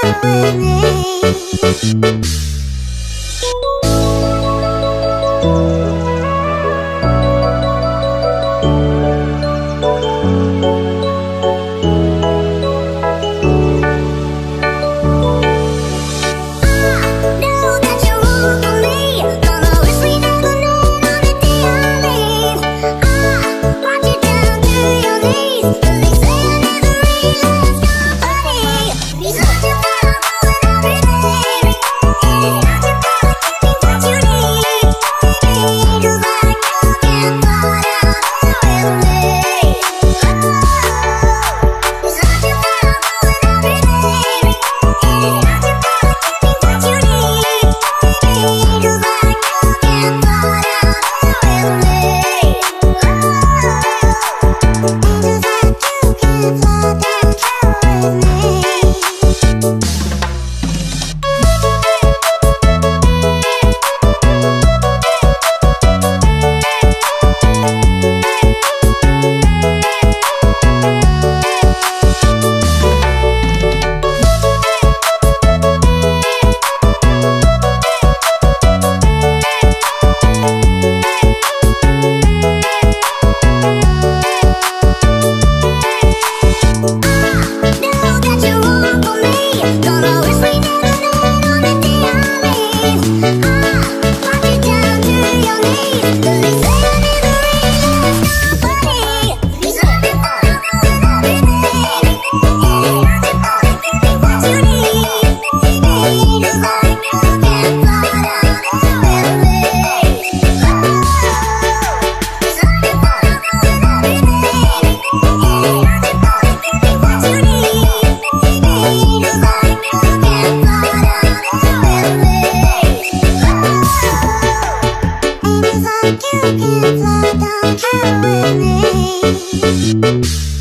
down 'cause like you can